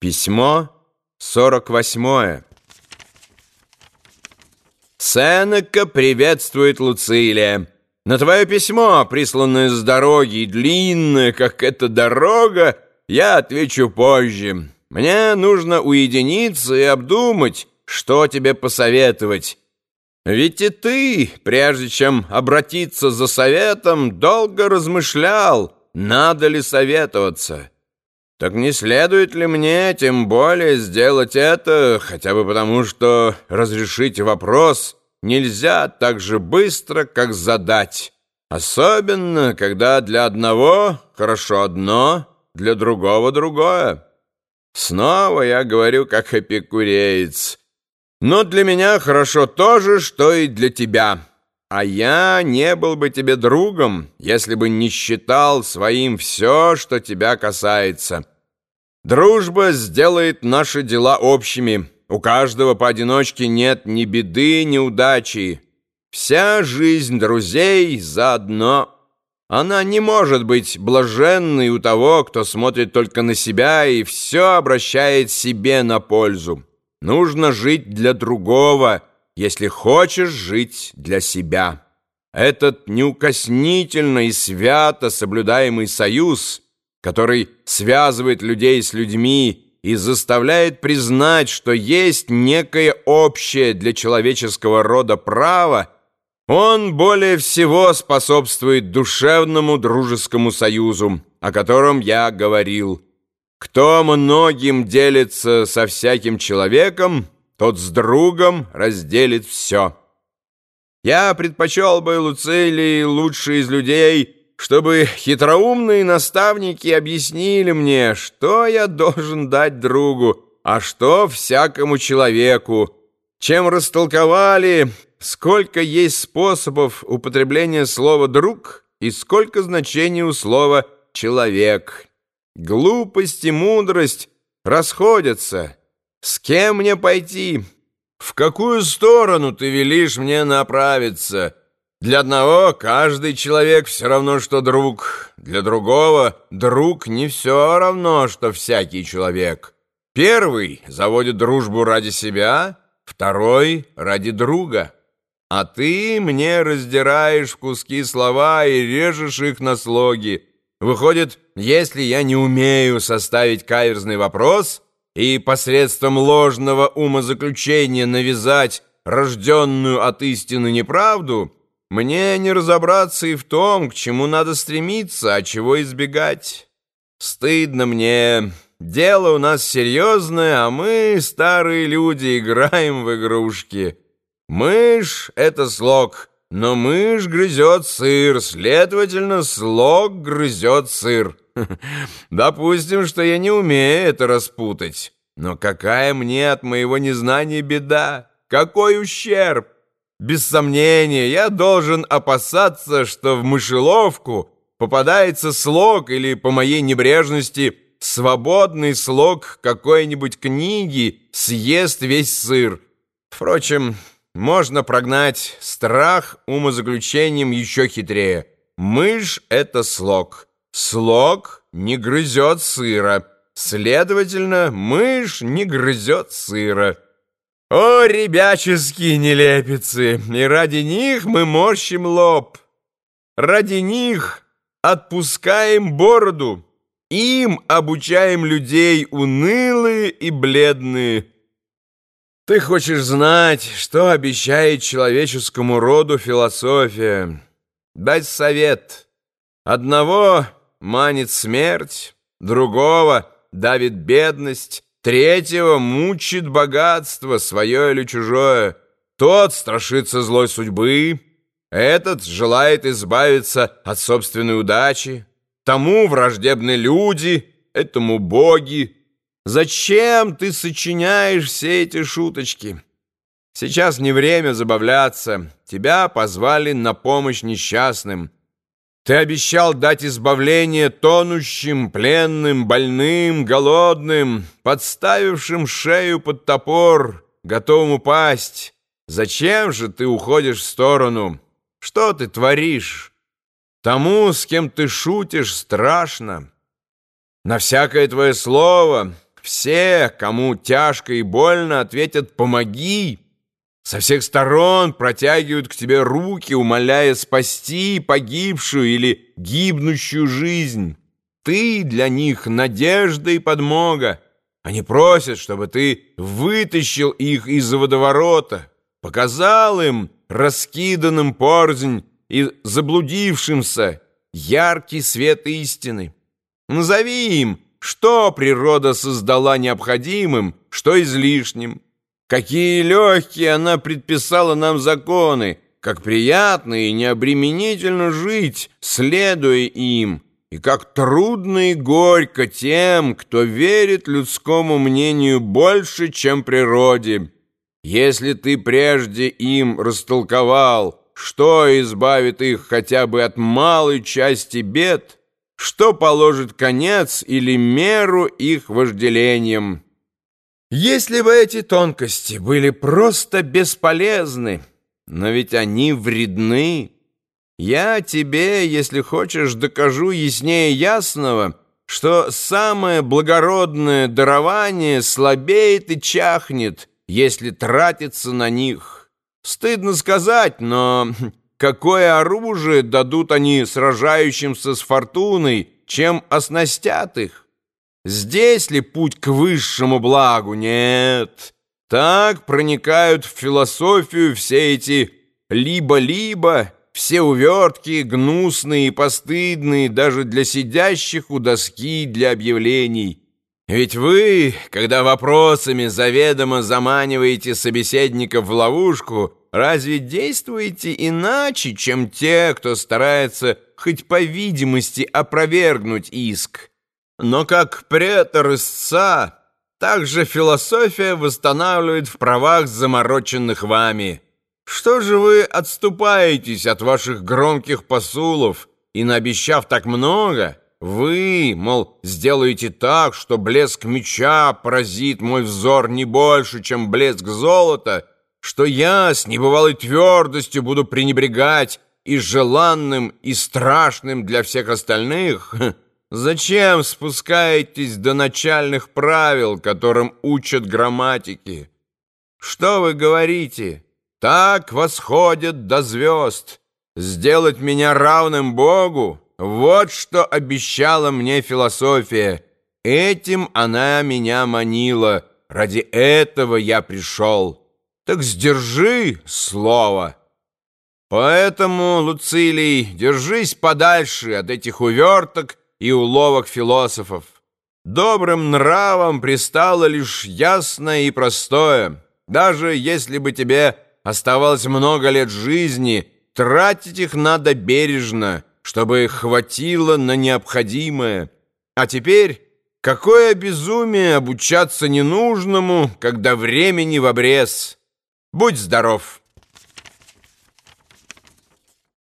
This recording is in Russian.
Письмо 48. Сенека приветствует Луцилия. На твое письмо, присланное с дороги и длинное, как эта дорога, я отвечу позже. Мне нужно уединиться и обдумать, что тебе посоветовать. Ведь и ты, прежде чем обратиться за советом, долго размышлял, надо ли советоваться. Так не следует ли мне тем более сделать это, хотя бы потому, что разрешить вопрос нельзя так же быстро, как задать? Особенно, когда для одного хорошо одно, для другого другое. Снова я говорю, как эпикуреец. Но для меня хорошо то же, что и для тебя. А я не был бы тебе другом, если бы не считал своим все, что тебя касается. Дружба сделает наши дела общими. У каждого поодиночке нет ни беды, ни удачи. Вся жизнь друзей заодно. Она не может быть блаженной у того, кто смотрит только на себя и все обращает себе на пользу. Нужно жить для другого – если хочешь жить для себя. Этот неукоснительно и свято соблюдаемый союз, который связывает людей с людьми и заставляет признать, что есть некое общее для человеческого рода право, он более всего способствует душевному дружескому союзу, о котором я говорил. Кто многим делится со всяким человеком – тот с другом разделит все. Я предпочел бы Луцилии лучший из людей, чтобы хитроумные наставники объяснили мне, что я должен дать другу, а что всякому человеку, чем растолковали, сколько есть способов употребления слова «друг» и сколько значений у слова «человек». Глупость и мудрость расходятся — с кем мне пойти? В какую сторону ты велишь мне направиться? Для одного каждый человек все равно, что друг. Для другого друг не все равно, что всякий человек. Первый заводит дружбу ради себя, второй — ради друга. А ты мне раздираешь в куски слова и режешь их на слоги. Выходит, если я не умею составить каверзный вопрос — и посредством ложного умозаключения навязать рожденную от истины неправду, мне не разобраться и в том, к чему надо стремиться, а чего избегать. Стыдно мне. Дело у нас серьезное, а мы, старые люди, играем в игрушки. Мышь — это слог, но мышь грызет сыр, следовательно, слог грызет сыр. Допустим, что я не умею это распутать. Но какая мне от моего незнания беда? Какой ущерб? Без сомнения, я должен опасаться, что в мышеловку попадается слог или, по моей небрежности, свободный слог какой-нибудь книги съест весь сыр. Впрочем, можно прогнать страх умозаключением еще хитрее. Мышь — это слог. Слог не грызет сыра. Следовательно, мышь не грызет сыра. О, ребяческие нелепицы! И ради них мы морщим лоб. Ради них отпускаем бороду. Им обучаем людей унылые и бледные. Ты хочешь знать, что обещает человеческому роду философия? Дать совет. Одного манит смерть, другого давит бедность, третьего мучит богатство, свое или чужое. Тот страшится злой судьбы, этот желает избавиться от собственной удачи, тому враждебны люди, этому боги. Зачем ты сочиняешь все эти шуточки? Сейчас не время забавляться. Тебя позвали на помощь несчастным. Ты обещал дать избавление тонущим, пленным, больным, голодным, подставившим шею под топор, готовым упасть. Зачем же ты уходишь в сторону? Что ты творишь? Тому, с кем ты шутишь, страшно. На всякое твое слово, все, кому тяжко и больно, ответят «помоги». Со всех сторон протягивают к тебе руки, умоляя спасти погибшую или гибнущую жизнь. Ты для них надежда и подмога. Они просят, чтобы ты вытащил их из водоворота, показал им, раскиданным порзнь и заблудившимся, яркий свет истины. Назови им, что природа создала необходимым, что излишним. Какие легкие она предписала нам законы, как приятно и необременительно жить, следуя им, и как трудно и горько тем, кто верит людскому мнению больше, чем природе. Если ты прежде им растолковал, что избавит их хотя бы от малой части бед, что положит конец или меру их вожделениям, если бы эти тонкости были просто бесполезны, но ведь они вредны. Я тебе, если хочешь, докажу яснее ясного, что самое благородное дарование слабеет и чахнет, если тратиться на них. Стыдно сказать, но какое оружие дадут они сражающимся с фортуной, чем оснастят их? Здесь ли путь к высшему благу? Нет. Так проникают в философию все эти «либо-либо», все увертки, гнусные и постыдные даже для сидящих у доски для объявлений. Ведь вы, когда вопросами заведомо заманиваете собеседников в ловушку, разве действуете иначе, чем те, кто старается хоть по видимости опровергнуть иск? Но как претор истца, так же философия восстанавливает в правах замороченных вами. Что же вы отступаетесь от ваших громких посулов, и, наобещав так много, вы, мол, сделаете так, что блеск меча поразит мой взор не больше, чем блеск золота, что я с небывалой твердостью буду пренебрегать и желанным, и страшным для всех остальных — Зачем спускаетесь до начальных правил, которым учат грамматики? Что вы говорите? Так восходят до звезд. Сделать меня равным Богу? Вот что обещала мне философия. Этим она меня манила. Ради этого я пришел. Так сдержи слово. Поэтому, Луцилий, держись подальше от этих уверток и уловок философов. Добрым нравом пристало лишь ясное и простое. Даже если бы тебе оставалось много лет жизни, тратить их надо бережно, чтобы хватило на необходимое. А теперь какое безумие обучаться ненужному, когда времени в обрез. Будь здоров!